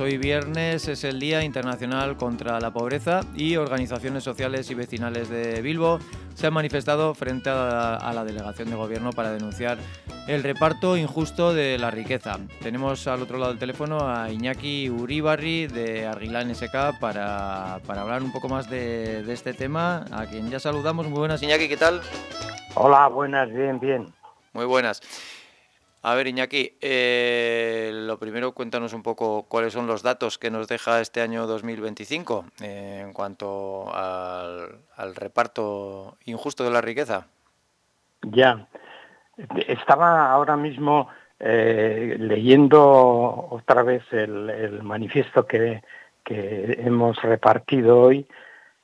Hoy viernes es el Día Internacional contra la Pobreza y organizaciones sociales y vecinales de Bilbo se han manifestado frente a la, delegación de gobierno para denunciar el reparto injusto de la riqueza. Tenemos al otro lado del teléfono a Iñaki Uribarri de Arguilán SK para, hablar un poco más de, de este tema, a quien ya saludamos. Muy buenas, Iñaki, ¿qué tal? Hola, buenas, bien, bien. Muy buenas. A ver, Iñaki, eh, lo primero cuéntanos un poco cuáles son los datos que nos deja este año 2025 eh, en cuanto al, reparto injusto de la riqueza. Ya, estaba ahora mismo eh, leyendo otra vez el, manifiesto que, que, hemos repartido hoy,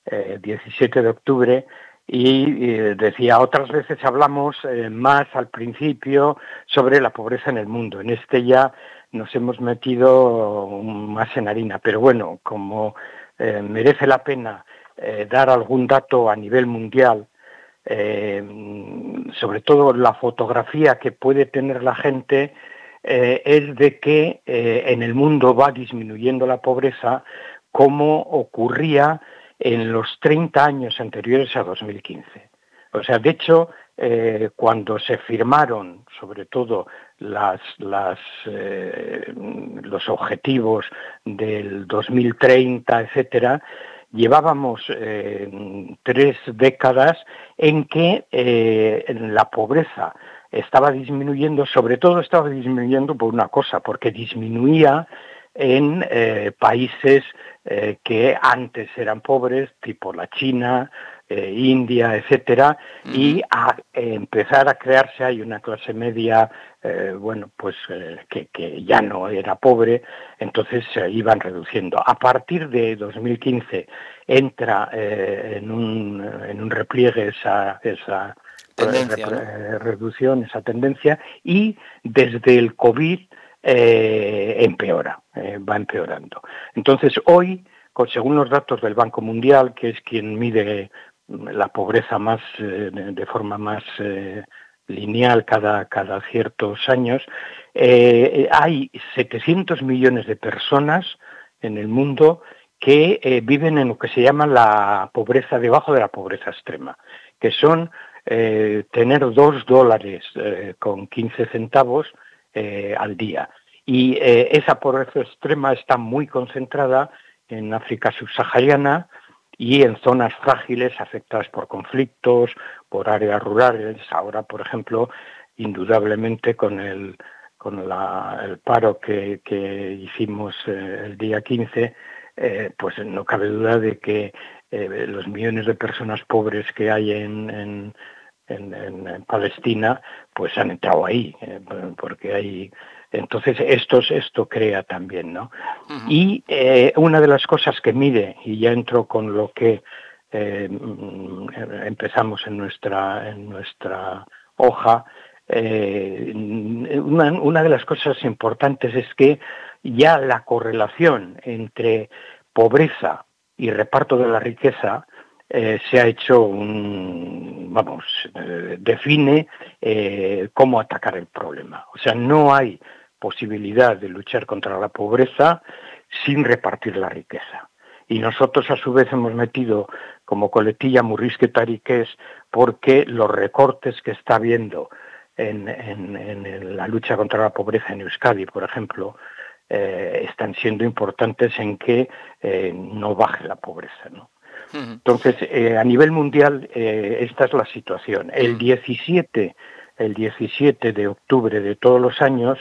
17 de octubre, y decía, otras veces hablamos eh, más al principio sobre la pobreza en el mundo. En este ya nos hemos metido más en harina, pero bueno, como eh, merece la pena eh, dar algún dato a nivel mundial, sobre todo la fotografía que puede tener la gente es de que en el mundo va disminuyendo la pobreza como ocurría en los 30 años anteriores a 2015. O sea, de hecho, eh, cuando se firmaron, sobre todo, eh, los objetivos del 2030, etcétera, llevábamos eh, tres décadas en que la pobreza estaba disminuyendo, sobre todo estaba disminuyendo por una cosa, porque disminuía en países eh, que antes eran pobres, tipo la China, eh, India, etcétera, y a empezar a crearse hay una clase media, eh, bueno, pues que, ya no era pobre, entonces se iban reduciendo. A partir de 2015 entra en un, en, un, repliegue esa, esa reducción, esa tendencia, y desde el COVID eh, empeora, eh, va empeorando. Entonces, hoy, según los datos del Banco Mundial, que es quien mide la pobreza más eh, de forma más lineal cada, cada ciertos años, hay 700 millones de personas en el mundo que viven en lo que se llama la pobreza debajo de la pobreza extrema, que son tener dos dólares con 15 centavos al día. Y eh, esa pobreza extrema está muy concentrada en África subsahariana y en zonas frágiles afectadas por conflictos, por áreas rurales. Ahora, por ejemplo, indudablemente con el, con el paro que, hicimos eh, el día 15, pues no cabe duda de que los millones de personas pobres que hay en, en, Palestina, pues han entrado ahí, eh, porque hay entonces esto, esto crea también, ¿no? Y eh, una de las cosas que mide, y ya entro con lo que eh, empezamos en nuestra, en nuestra hoja, una, una, de las cosas importantes es que ya la correlación entre pobreza y reparto de la riqueza eh, se ha hecho un, vamos, eh, define eh, cómo atacar el problema. O sea, no hay posibilidad de luchar contra la pobreza sin repartir la riqueza. Y nosotros a su vez hemos metido como coletilla Murrisque Tariqués porque los recortes que está habiendo en, en, la lucha contra la pobreza en Euskadi, por ejemplo, están siendo importantes en que no baje la pobreza. ¿no? Entonces, eh, a nivel mundial, eh, esta es la situación. El 17, el 17 de octubre de todos los años,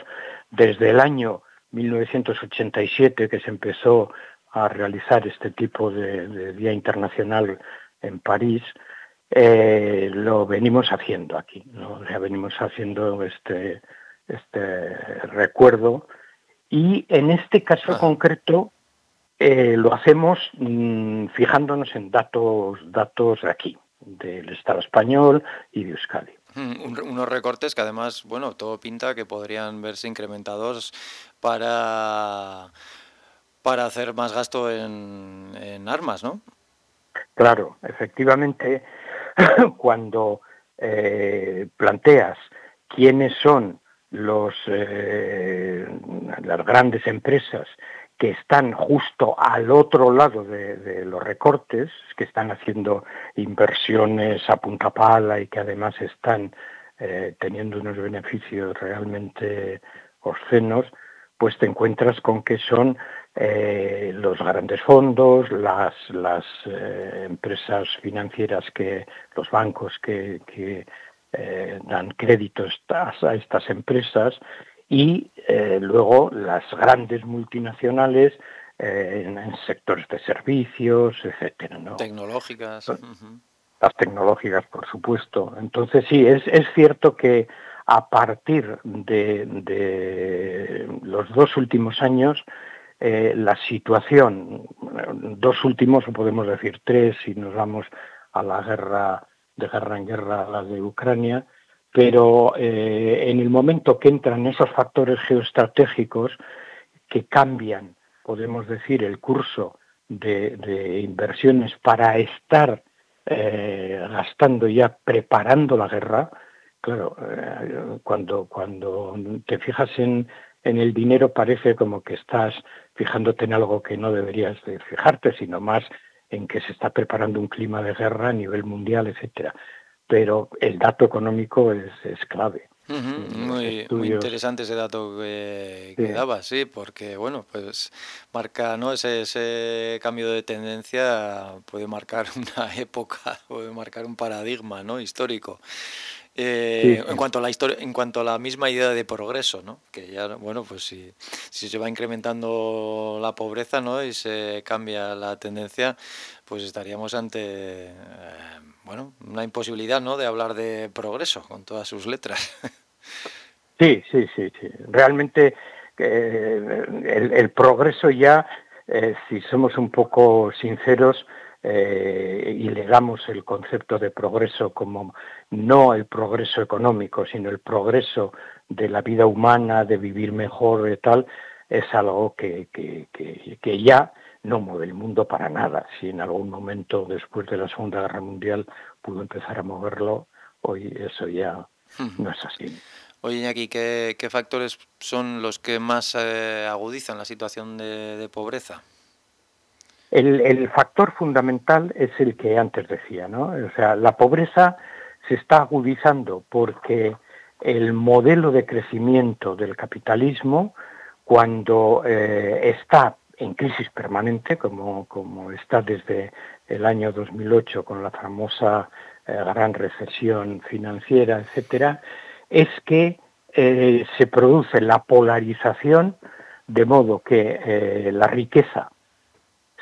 desde el año 1987 que se empezó a realizar este tipo de, Día Internacional en París, eh, lo venimos haciendo aquí, ¿no? ya venimos haciendo este, este recuerdo y en este caso ah. concreto eh, lo hacemos mm, fijándonos en datos, datos de aquí, del Estado español y de Euskadi. Mm, unos recortes que además, bueno, todo pinta que podrían verse incrementados para, para hacer más gasto en, armas, ¿no? Claro, efectivamente, cuando eh, planteas quiénes son los, eh, las grandes empresas que están justo al otro lado de, los recortes, que están haciendo inversiones a punta pala y que además están eh, teniendo unos beneficios realmente obscenos, pues te encuentras con que son eh, los grandes fondos, las, eh, empresas financieras, que los bancos que, dan créditos a estas empresas y eh, luego las grandes multinacionales eh, en, sectores de servicios, etcétera, ¿no? Tecnológicas. Las tecnológicas, por supuesto. Entonces sí, es, es cierto que a partir de, los dos últimos años, eh, la situación, dos últimos, o podemos decir tres, si nos vamos a la guerra, de guerra en guerra, a la de Ucrania, pero eh, en el momento que entran esos factores geoestratégicos que cambian, podemos decir, el curso de, inversiones para estar eh, gastando ya, preparando la guerra, claro, eh, cuando, cuando te fijas en, en el dinero parece como que estás fijándote en algo que no deberías de fijarte, sino más en que se está preparando un clima de guerra a nivel mundial, etcétera pero el dato económico es, es clave. muy, interesante ese dato que, que dabas, sí, porque bueno, pues marca, ¿no? Ese, ese cambio de tendencia puede marcar una época, puede marcar un paradigma, ¿no? Histórico. Eh, en cuanto a la historia, en cuanto a la misma idea de progreso, ¿no? Que ya, bueno, pues si, si se va incrementando la pobreza, ¿no? Y se cambia la tendencia, pues estaríamos ante eh, bueno, una imposibilidad, ¿no? De hablar de progreso con todas sus letras. Sí, sí, sí, sí. Realmente eh, el, progreso ya, eh, si somos un poco sinceros eh, y legamos el concepto de progreso como no el progreso económico, sino el progreso de la vida humana, de vivir mejor y tal, es algo que, que, que ya no mueve el mundo para nada. Si en algún momento después de la Segunda Guerra Mundial pudo empezar a moverlo, hoy eso ya no es así. Oye, Iñaki, ¿qué, ¿qué, factores son los que más eh, agudizan la situación de, pobreza? El, factor fundamental es el que antes decía, ¿no? O sea, la pobreza se está agudizando porque el modelo de crecimiento del capitalismo, cuando eh, está en crisis permanente, como, como está desde el año 2008 con la famosa eh, gran recesión financiera, etcétera, es que eh, se produce la polarización de modo que la riqueza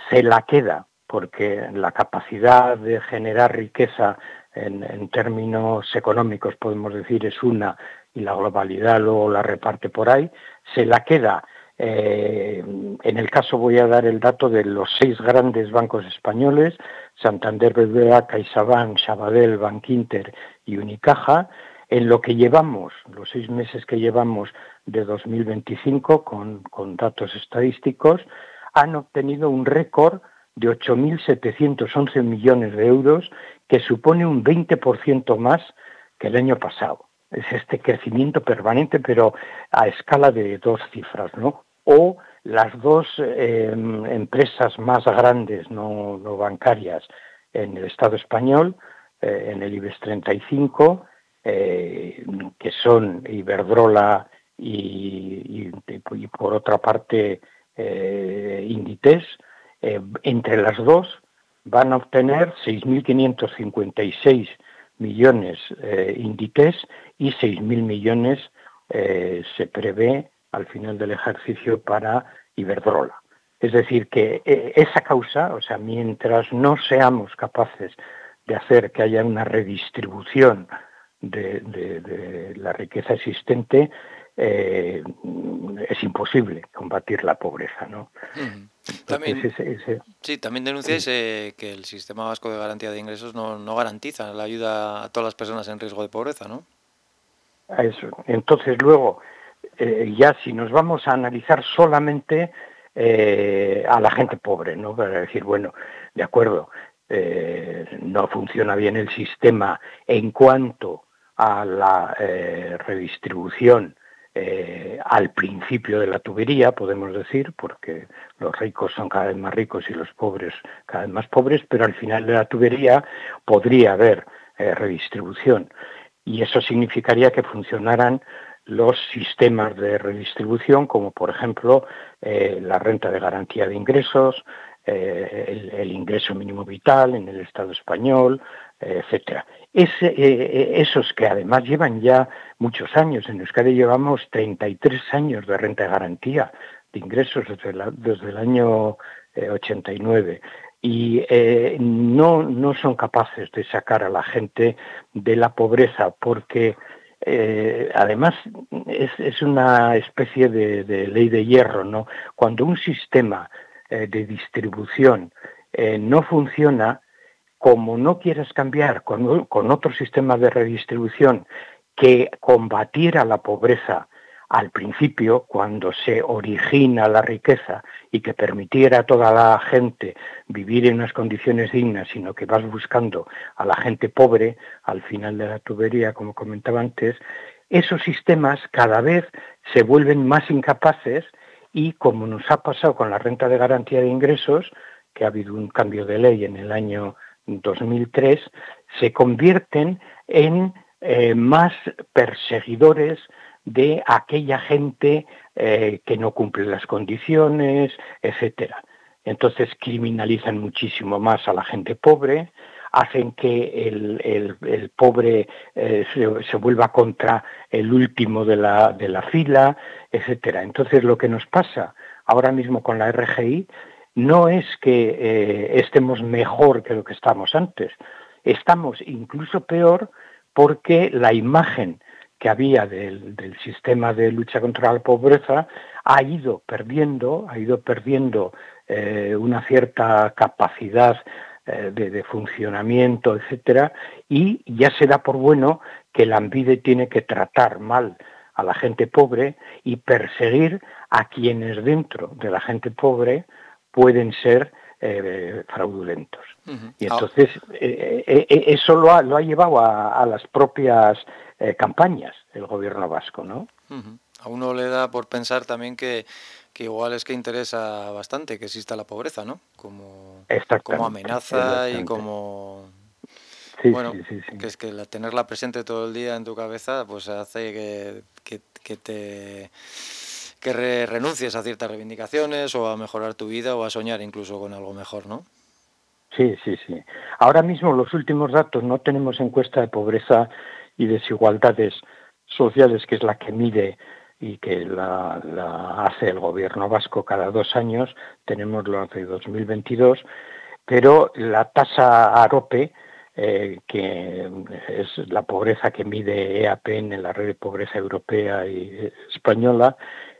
se la queda, porque la capacidad de generar riqueza en, en, términos económicos, podemos decir, es una y la globalidad luego la reparte por ahí, se la queda. Eh, en el caso voy a dar el dato de los seis grandes bancos españoles, Santander, BBVA, CaixaBank, Sabadell, Bankinter y Unicaja, en lo que llevamos, los seis meses que llevamos de 2025 con, con datos estadísticos, han obtenido un récord de 8.711 millones de euros, que supone un 20% más que el año pasado. Es este crecimiento permanente, pero a escala de dos cifras, ¿no? o las dos em, empresas más grandes no, bancarias en el Estado español, eh, en el IBEX 35, eh, que son Iberdrola y, por otra parte eh, Inditex, entre las dos van a obtener 6.556 millones Inditex y 6.000 millones se prevé al final del ejercicio para Iberdrola. Es decir, que eh, esa causa, o sea, mientras no seamos capaces de hacer que haya una redistribución de, la riqueza existente, eh, es imposible combatir la pobreza, ¿no? También, Sí, también denunciáis eh, que el sistema vasco de garantía de ingresos no, no, garantiza la ayuda a todas las personas en riesgo de pobreza, ¿no? Eso. Entonces, luego, eh, ya si nos vamos a analizar solamente a la gente pobre, ¿no? Para decir, bueno, de acuerdo, no funciona bien el sistema en cuanto a la redistribución eh, al principio de la tubería, podemos decir, porque los ricos son cada vez más ricos y los pobres cada vez más pobres, pero al final de la tubería podría haber eh, redistribución. Y eso significaría que funcionaran los sistemas de redistribución, como por ejemplo eh, la renta de garantía de ingresos, el, ingreso mínimo vital en el Estado español, etcétera. Esos que además llevan ya muchos años. En Euskadi llevamos 33 años de renta de garantía de ingresos desde, el año 89 eh, y eh, no, no son capaces de sacar a la gente de la pobreza porque eh, además es, una especie de, ley de hierro, ¿no? Cuando un sistema de distribución no funciona, como no quieras cambiar con, otro sistema de redistribución que combatiera la pobreza al principio, cuando se origina la riqueza y que permitiera a toda la gente vivir en unas condiciones dignas, sino que vas buscando a la gente pobre al final de la tubería, como comentaba antes, esos sistemas cada vez se vuelven más incapaces y, como nos ha pasado con la renta de garantía de ingresos, que ha habido un cambio de ley en el año 2003, se convierten en eh, más perseguidores de aquella gente eh, que no cumple las condiciones, etcétera. Entonces criminalizan muchísimo más a la gente pobre, hacen que el, pobre eh, se, vuelva contra el último de la, de la fila, etcétera. Entonces lo que nos pasa ahora mismo con la RGI no es que estemos mejor que lo que estábamos antes, estamos incluso peor porque la imagen que había del, sistema de lucha contra la pobreza ha ido perdiendo, ha ido perdiendo eh, una cierta capacidad eh, de, funcionamiento, etcétera, y ya se da por bueno que la ANVIDE tiene que tratar mal a la gente pobre y perseguir a quienes dentro de la gente pobre pueden ser eh, fraudulentos. Y entonces eh, eh, eso lo ha, lo ha llevado a, las propias campañas el gobierno vasco, ¿no? A uno le da por pensar también que, igual es que interesa bastante que exista la pobreza, ¿no? Como, como amenaza y como... bueno, que es que la, tenerla presente todo el día en tu cabeza pues hace que, que, que te que renuncies a ciertas reivindicaciones o a mejorar tu vida o a soñar incluso con algo mejor, ¿no? Sí, sí, sí. Ahora mismo los últimos datos no tenemos encuesta de pobreza y desigualdades sociales, que es la que mide y que la, hace el gobierno vasco cada dos años, tenemos lo de 2022, pero la tasa AROPE, eh, que es la pobreza que mide EAPN la red de pobreza europea y española,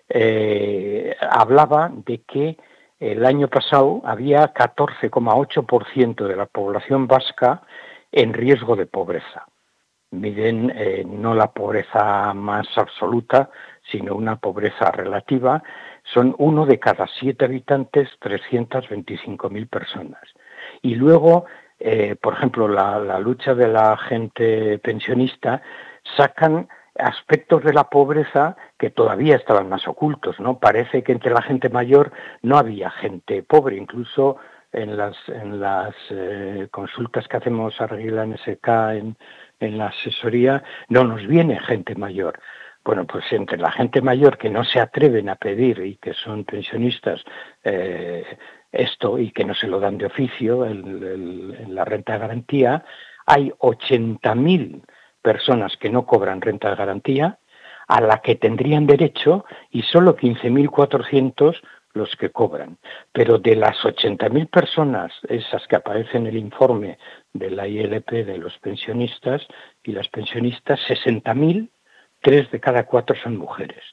eh, hablaba de que el año pasado había 14,8% de la población vasca en riesgo de pobreza. Miden eh, no la pobreza más absoluta, sino una pobreza relativa. Son uno de cada siete habitantes, 325.000 personas. Y luego, eh, por ejemplo, la, la lucha de la gente pensionista sacan aspectos de la pobreza que todavía estaban más ocultos, ¿no? Parece que entre la gente mayor no había gente pobre, incluso en las, en las eh, consultas que hacemos a Regila NSK en, en la asesoría, no nos viene gente mayor. Bueno, pues entre la gente mayor que no se atreven a pedir y que son pensionistas eh, esto y que no se lo dan de oficio en la renta de garantía, hay 80.000 personas que no cobran renta de garantía, a la que tendrían derecho y solo 15.400 los que cobran. Pero de las 80.000 personas, esas que aparecen en el informe de la ILP de los pensionistas y las pensionistas, 60.000, tres de cada cuatro son mujeres.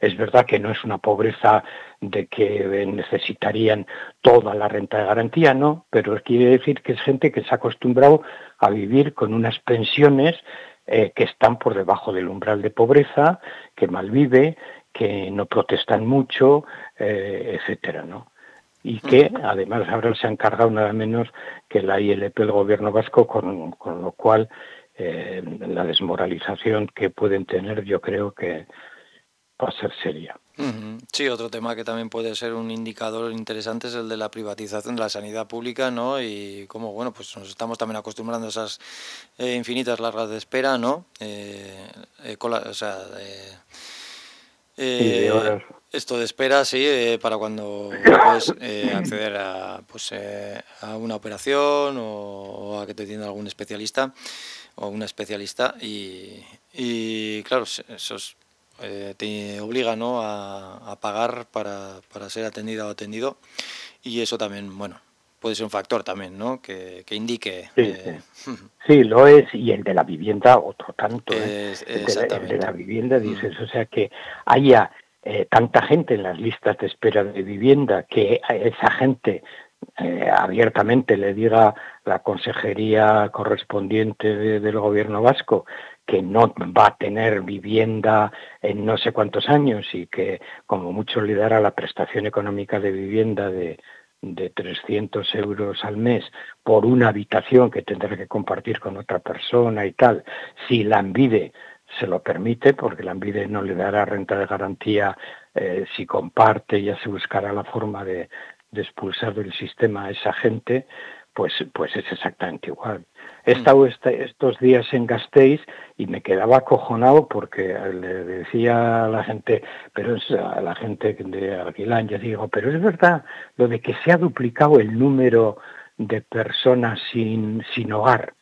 Es verdad que no es una pobreza de que necesitarían toda la renta de garantía, no, pero quiere decir que es gente que se ha acostumbrado a vivir con unas pensiones eh, que están por debajo del umbral de pobreza, que malvive, que no protestan mucho, eh, etcétera, ¿no? Y que además ahora se han encargado nada menos que la ILP, el gobierno vasco, con, lo cual eh, la desmoralización que pueden tener yo creo que, va a ser seria. Sí, otro tema que también puede ser un indicador interesante es el de la privatización de la sanidad pública, ¿no? Y cómo, bueno, pues nos estamos también acostumbrando a esas eh, infinitas largas de espera, ¿no? Eh, eh o sea, eh, esto de espera, sí, para cuando puedes acceder a, pues, a una operación o, a que te atienda algún especialista o una especialista y, y claro, esos eh, te obliga ¿no? a, pagar para, para, ser atendida o atendido y eso también, bueno, puede ser un factor también, ¿no? Que, que indique. Sí, eh, sí. lo es y el de la vivienda otro tanto. ¿eh? el, de, la vivienda dices, o sea que haya tanta gente en las listas de espera de vivienda que esa gente abiertamente le diga la consejería correspondiente del gobierno vasco que no va a tener vivienda en no sé cuántos años y que como mucho le dará la prestación económica de vivienda de, de 300 euros al mes por una habitación que tendrá que compartir con otra persona y tal, si la envide se lo permite, porque la envide no le dará renta de garantía eh, si comparte, ya se buscará la forma de, de expulsar del sistema a esa gente, pues, pues es exactamente igual. He mm. estado este, estos días en Gasteiz y me quedaba acojonado porque le decía a la gente, pero es a la gente de Aguilán, yo digo, pero es verdad lo de que se ha duplicado el número de personas sin, sin hogar.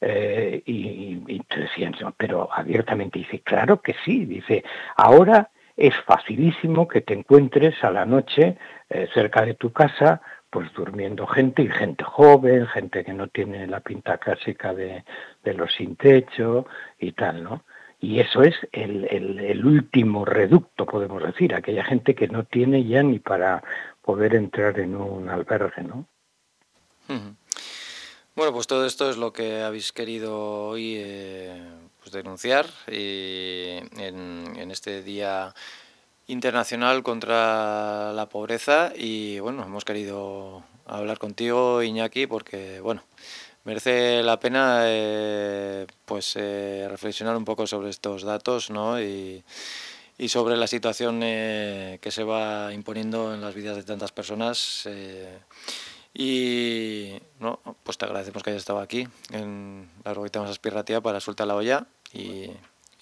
Eh, y, y, decían, pero abiertamente dice, claro que sí, dice, ahora es facilísimo que te encuentres a la noche eh, cerca de tu casa pues durmiendo gente y gente joven, gente que no tiene la pinta clásica de, los sin techo y tal, ¿no? Y eso es el, último reducto, podemos decir, aquella gente que no tiene ya ni para poder entrar en un albergue, ¿no? Bueno, pues todo esto es lo que habéis querido hoy eh, pues denunciar y en, en este día internacional contra la pobreza y bueno, hemos querido hablar contigo Iñaki porque bueno, merece la pena eh, pues eh, reflexionar un poco sobre estos datos ¿no? y, y sobre la situación eh, que se va imponiendo en las vidas de tantas personas y no, pues te agradecemos que hayas estado aquí en la Revista Más Aspirativa para Suelta la Olla y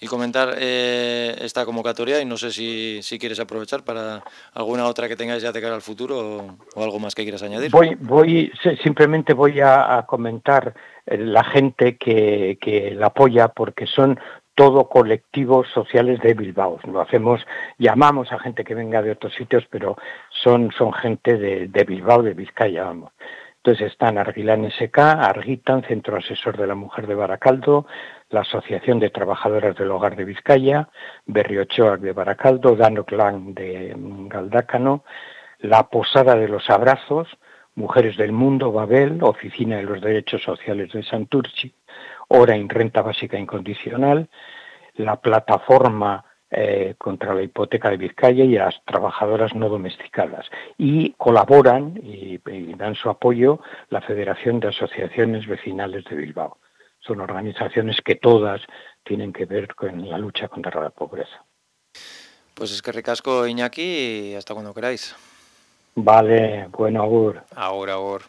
y comentar eh, esta convocatoria y no sé si, si, quieres aprovechar para alguna otra que tengáis ya de cara al futuro o, algo más que quieras añadir. Voy, voy simplemente voy a, comentar eh, la gente que, que la apoya porque son todo colectivos sociales de Bilbao. Lo hacemos, llamamos a gente que venga de otros sitios, pero son, son gente de, Bilbao, de Vizcaya, vamos. Entonces están Argilán SK, Argitan, Centro Asesor de la Mujer de Baracaldo, la Asociación de Trabajadoras del Hogar de Vizcaya, Berriochoac de Baracaldo, Dano Clan de Galdácano, la Posada de los Abrazos, Mujeres del Mundo, Babel, Oficina de los Derechos Sociales de Santurci, Hora en Renta Básica Incondicional, la Plataforma eh, contra la hipoteca de Vizcaya y las trabajadoras no domesticadas. Y colaboran y, dan su apoyo la Federación de Asociaciones Vecinales de Bilbao. Son organizaciones que todas tienen que ver con la lucha contra la pobreza. Pues es que recasco Iñaki y hasta cuando queráis. Vale, bueno, agur. Ahora, agur.